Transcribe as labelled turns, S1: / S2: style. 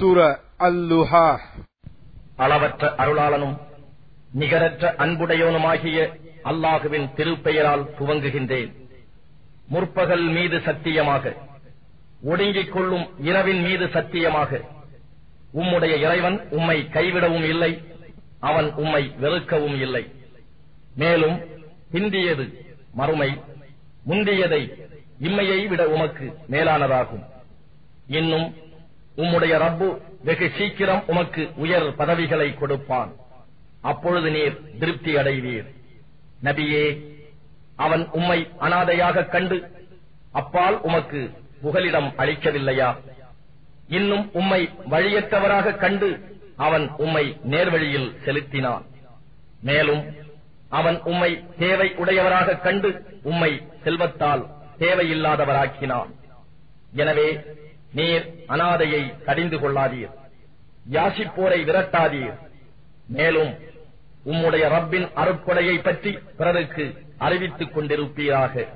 S1: சூர அல்லுஹா.
S2: அளவற்ற அருளாளனும் நிகரற்ற அன்புடையவனுமாகிய அல்லாஹுவின் திருப்பெயரால் துவங்குகின்றேன். முற்பகல் மீது சத்தியமாக ஒடுங்கிக் கொள்ளும் இரவின் மீது சத்தியமாக உம்முடைய இறைவன் உம்மை கைவிடவும் இல்லை அவன் உம்மை வெறுக்கவும் இல்லை. மேலும் பிந்தியது மறுமை முந்தியதை இம்மையை விட உமக்கு மேலானதாகும். இன்னும் உம்முடைய ரப்பு வெகு சீக்கிரம் உமக்கு உயர் பதவிகளை கொடுப்பான். அப்பொழுது நீர் திருப்தி அடைவீர். நபியே அவன் உம்மை அனாதையாக கண்டு அப்பால் உமக்கு புகலிடம் அளிக்கவில்லையா? இன்னும் உம்மை வழியற்றவராக கண்டு அவன் உம்மை நேர்வழியில் செலுத்தினான். மேலும் அவன் உம்மை தேவை உடையவராக கண்டு உம்மை செல்வத்தால் தேவையில்லாதவராக்கினான். எனவே நீர் அனாதையை கடிந்து கொள்ளாதீர். யாசிப்போரை விரட்டாதீர். மேலும் உம்முடைய ரப்பின் அருப்படையை பற்றி பிறருக்கு அறிவித்துக் கொண்டிருப்பீராக.